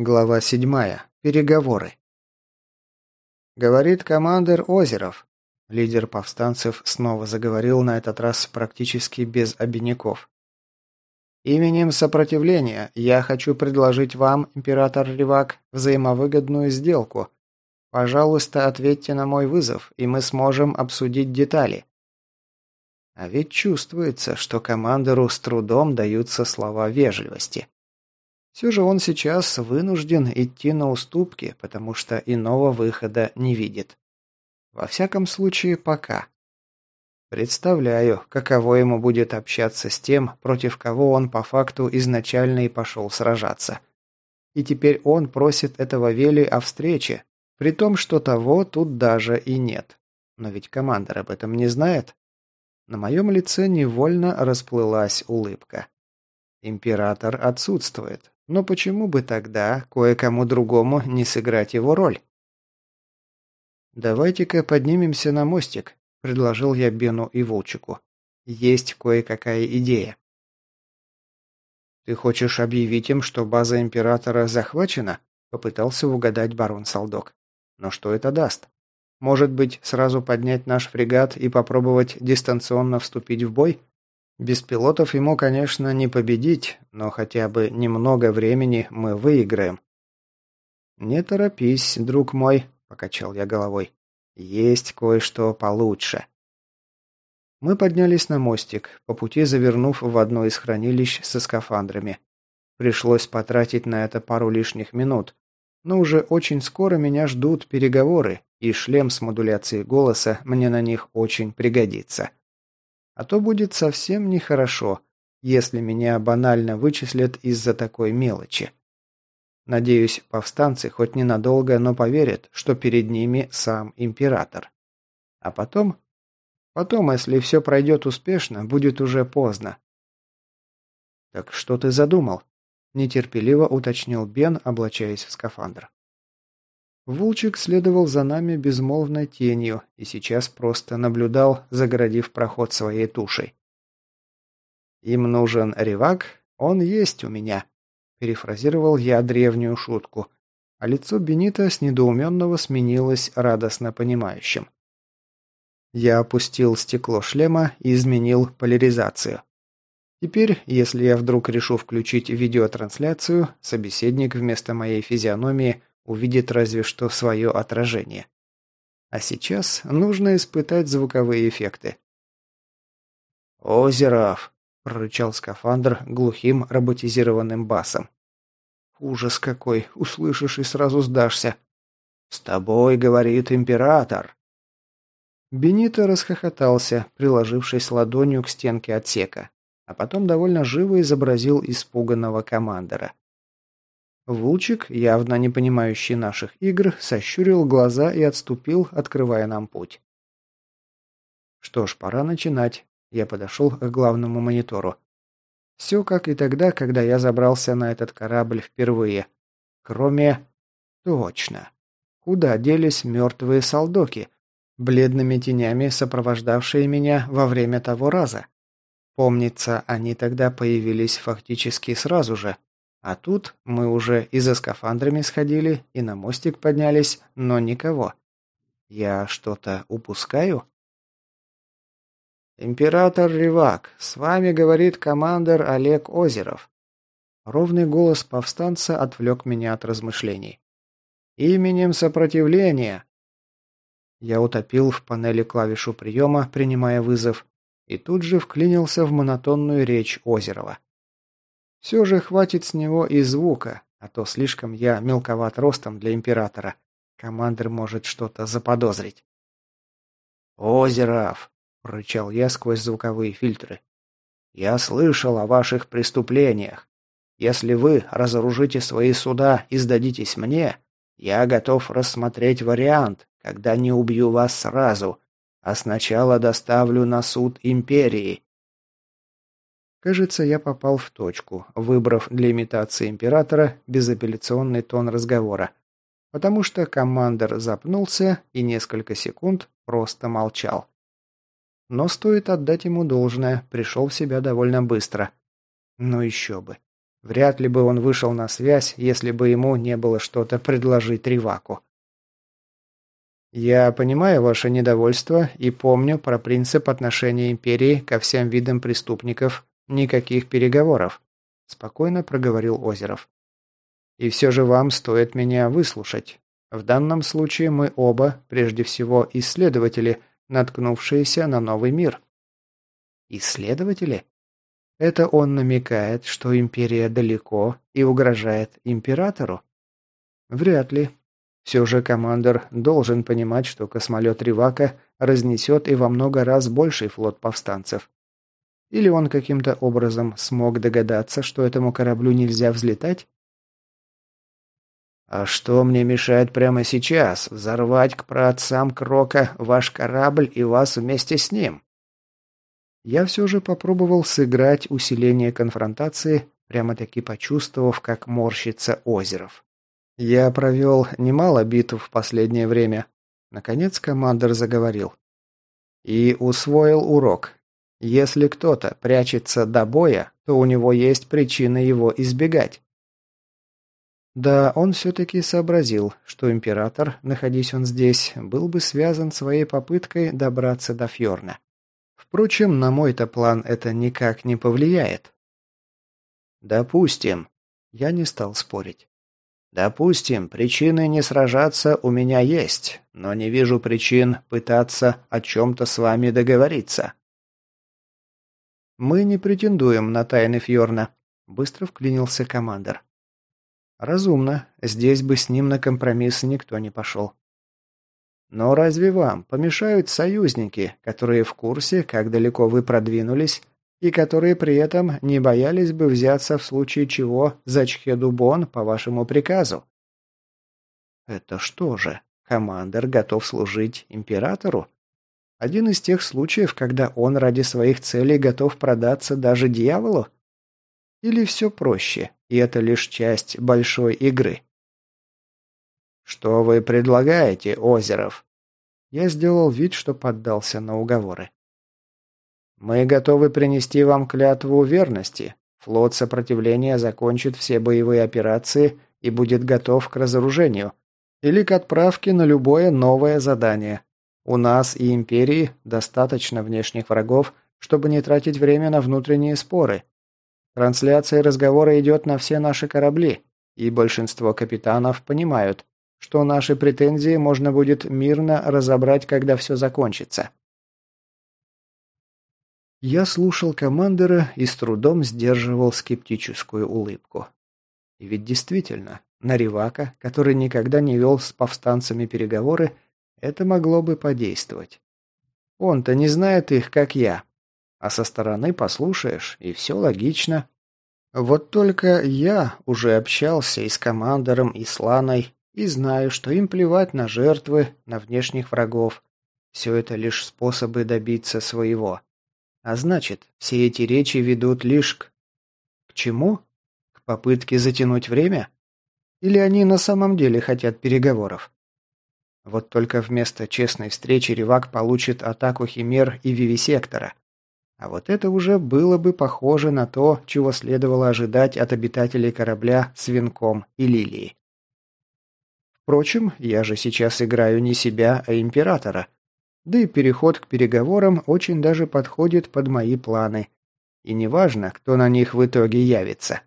Глава седьмая. Переговоры. Говорит командир Озеров. Лидер повстанцев снова заговорил на этот раз практически без обиняков. Именем сопротивления я хочу предложить вам, император Левак, взаимовыгодную сделку. Пожалуйста, ответьте на мой вызов, и мы сможем обсудить детали. А ведь чувствуется, что командору с трудом даются слова вежливости. Все же он сейчас вынужден идти на уступки, потому что иного выхода не видит. Во всяком случае, пока. Представляю, каково ему будет общаться с тем, против кого он по факту изначально и пошел сражаться. И теперь он просит этого Вели о встрече, при том, что того тут даже и нет. Но ведь командор об этом не знает. На моем лице невольно расплылась улыбка. Император отсутствует, но почему бы тогда кое-кому другому не сыграть его роль? «Давайте-ка поднимемся на мостик», – предложил я Бену и Волчику. «Есть кое-какая идея». «Ты хочешь объявить им, что база Императора захвачена?» – попытался угадать барон Салдок. «Но что это даст? Может быть, сразу поднять наш фрегат и попробовать дистанционно вступить в бой?» Без пилотов ему, конечно, не победить, но хотя бы немного времени мы выиграем. «Не торопись, друг мой», — покачал я головой. «Есть кое-что получше». Мы поднялись на мостик, по пути завернув в одно из хранилищ со скафандрами. Пришлось потратить на это пару лишних минут, но уже очень скоро меня ждут переговоры, и шлем с модуляцией голоса мне на них очень пригодится. А то будет совсем нехорошо, если меня банально вычислят из-за такой мелочи. Надеюсь, повстанцы хоть ненадолго, но поверят, что перед ними сам император. А потом... Потом, если все пройдет успешно, будет уже поздно. «Так что ты задумал?» – нетерпеливо уточнил Бен, облачаясь в скафандр. Вулчик следовал за нами безмолвной тенью и сейчас просто наблюдал, загородив проход своей тушей. «Им нужен ревак, он есть у меня», – перефразировал я древнюю шутку, а лицо Бенита с недоуменного сменилось радостно понимающим. Я опустил стекло шлема и изменил поляризацию. Теперь, если я вдруг решу включить видеотрансляцию, собеседник вместо моей физиономии увидит разве что свое отражение. А сейчас нужно испытать звуковые эффекты. «Озеров!» – прорычал скафандр глухим роботизированным басом. «Ужас какой! Услышишь и сразу сдашься!» «С тобой, — говорит император!» Бенито расхохотался, приложившись ладонью к стенке отсека, а потом довольно живо изобразил испуганного командора. Вулчик, явно не понимающий наших игр, сощурил глаза и отступил, открывая нам путь. Что ж, пора начинать. Я подошел к главному монитору. Все как и тогда, когда я забрался на этот корабль впервые. Кроме... Точно. Куда делись мертвые солдоки, бледными тенями сопровождавшие меня во время того раза? Помнится, они тогда появились фактически сразу же, а тут мы уже и за скафандрами сходили, и на мостик поднялись, но никого. Я что-то упускаю? «Император Ревак, с вами говорит командир Олег Озеров». Ровный голос повстанца отвлек меня от размышлений. «Именем сопротивления!» Я утопил в панели клавишу приема, принимая вызов, и тут же вклинился в монотонную речь Озерова. Все же хватит с него и звука, а то слишком я мелковат ростом для императора. Командир может что-то заподозрить. «Озеров!» — прорычал я сквозь звуковые фильтры. «Я слышал о ваших преступлениях. Если вы разоружите свои суда и сдадитесь мне, я готов рассмотреть вариант, когда не убью вас сразу, а сначала доставлю на суд империи. Кажется, я попал в точку, выбрав для имитации императора безапелляционный тон разговора, потому что командир запнулся и несколько секунд просто молчал. Но стоит отдать ему должное, пришел в себя довольно быстро. Но еще бы. Вряд ли бы он вышел на связь, если бы ему не было что-то предложить Риваку. Я понимаю ваше недовольство и помню про принцип отношения империи ко всем видам преступников «никаких переговоров», – спокойно проговорил Озеров. «И все же вам стоит меня выслушать. В данном случае мы оба, прежде всего, исследователи, наткнувшиеся на новый мир». «Исследователи?» Это он намекает, что империя далеко и угрожает императору? Вряд ли. Все же командор должен понимать, что космолет Ривака разнесет и во много раз больший флот повстанцев. Или он каким-то образом смог догадаться, что этому кораблю нельзя взлетать? «А что мне мешает прямо сейчас взорвать к праотцам Крока ваш корабль и вас вместе с ним?» Я все же попробовал сыграть усиление конфронтации, прямо-таки почувствовав, как морщится Озеров. Я провел немало битв в последнее время. Наконец командир заговорил. И усвоил урок. Если кто-то прячется до боя, то у него есть причина его избегать. Да, он все-таки сообразил, что император, находясь он здесь, был бы связан своей попыткой добраться до Фьорна. Впрочем, на мой-то план это никак не повлияет. Допустим. Я не стал спорить. Допустим, причины не сражаться у меня есть, но не вижу причин пытаться о чем-то с вами договориться. Мы не претендуем на тайны Фьорна, быстро вклинился командир. Разумно, здесь бы с ним на компромисс никто не пошел. Но разве вам помешают союзники, которые в курсе, как далеко вы продвинулись, и которые при этом не боялись бы взяться в случае чего за Чхедубон по вашему приказу? Это что же, командир готов служить императору? Один из тех случаев, когда он ради своих целей готов продаться даже дьяволу? Или все проще, и это лишь часть большой игры? «Что вы предлагаете, Озеров?» Я сделал вид, что поддался на уговоры. «Мы готовы принести вам клятву верности. Флот сопротивления закончит все боевые операции и будет готов к разоружению. Или к отправке на любое новое задание. У нас и Империи достаточно внешних врагов, чтобы не тратить время на внутренние споры. Трансляция разговора идет на все наши корабли, и большинство капитанов понимают, что наши претензии можно будет мирно разобрать, когда все закончится. Я слушал командира и с трудом сдерживал скептическую улыбку. Ведь действительно, на Ривака, который никогда не вел с повстанцами переговоры, это могло бы подействовать. Он-то не знает их, как я. А со стороны послушаешь, и все логично. Вот только я уже общался и с командором, и с Ланой, и знаю, что им плевать на жертвы, на внешних врагов. Все это лишь способы добиться своего. А значит, все эти речи ведут лишь к... К чему? К попытке затянуть время? Или они на самом деле хотят переговоров? Вот только вместо честной встречи Ревак получит атаку Химер и Вивисектора. А вот это уже было бы похоже на то, чего следовало ожидать от обитателей корабля с венком и лилией. Впрочем, я же сейчас играю не себя, а императора. Да и переход к переговорам очень даже подходит под мои планы. И неважно, кто на них в итоге явится.